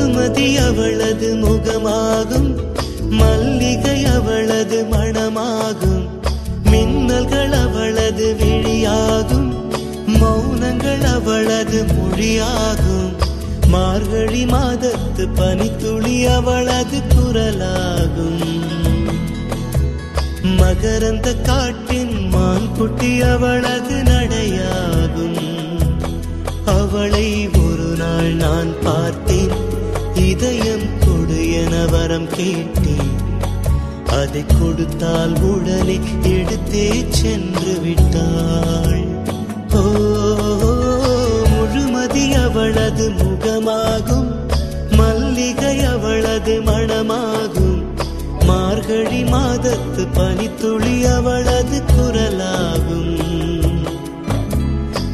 முழுமதி அவளது முகமாகும். மல்லிகை அவளது மணமாகும். மின்னல்கள் அவளது விழியாகும். மௌனங்கள் அவளது மொழியாகும். மார்கழி மாதத்து பனித்துளி அவளது குரலாகும். மகரந்த காட்டின் மான்குட்டி அவளது நடையாகும். அவளை ஒரு நாள் நான் பார்த்தேன். இதயம் கொடு என வரம் கேட்டேன். அதை கொடுத்தால் உடலை எடுத்தே சென்று விட்டாள். ஓ முழுமதி அவளது முகமாகும். மல்லிகை அவளது மணமாகும். மார்கழி மாதத்து பனித்துளி அவளது குரலாகும்.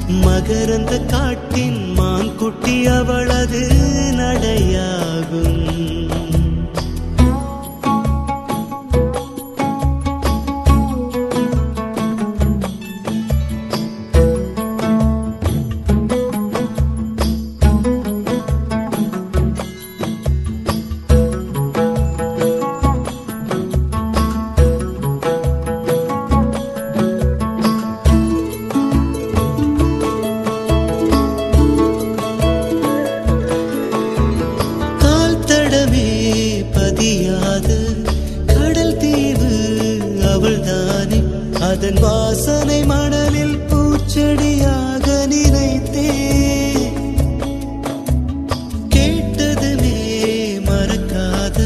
மகரந்த காட்டின் மான்குட்டி அவளது வாசனை மணலில் பூச்செடியாக நினைத்தே கேட்டதுமே மறக்காத.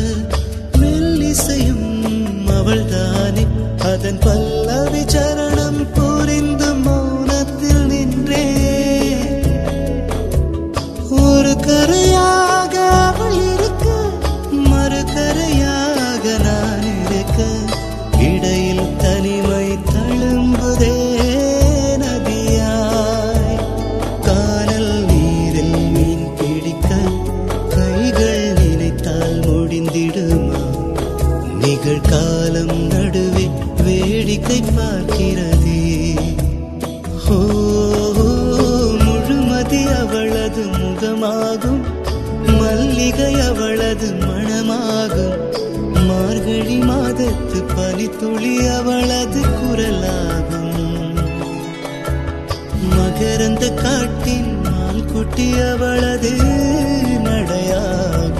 மெல்லிசையும் அவள்தானே. அதன் பல்லவி சரணம் போ முடிந்திடுமா நிகழ்காலம் நடுவே வேடிக்கை பார்க்கிறதே. ஹோ முழுமதி அவளது முகமாகும். மல்லிகை அவளது மணமாகும் மார்கழி மாதத்து பனித்துளி அவளது குரலாகும். மகரந்த காட்டின் மால் குட்டி அவளது நடையாகும்.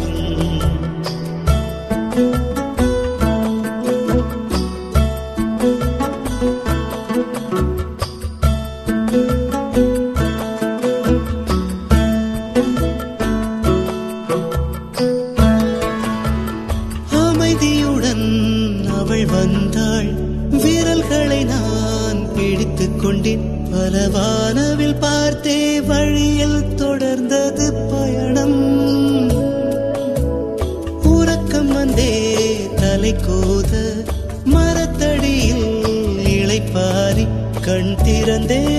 நாள் விரல்களை நான் பிடித்துக் கொண்டேன். பலவானவில் பார்த்தே வழியில் தொடர்ந்தது பயணம். உறக்கம் வந்தே தலை கோத மரத்தடியில் இளைப்பாரி கண் திறந்தேன்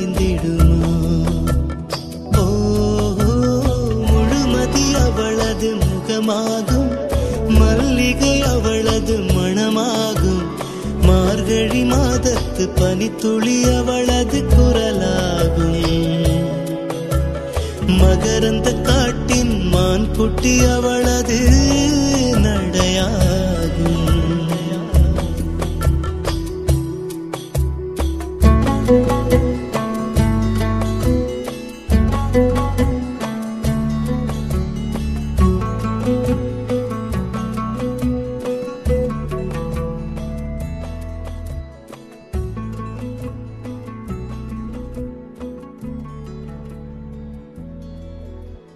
தெரிந்திடுமா ஓ முழுமதி அவளது முகமாகும். மல்லிகை அவளது மணமாகும். மார்கழி மாதத்து பனித்துளி அவளது குரலாகும். மகரந்த காட்டின் மான் குட்டி அவளது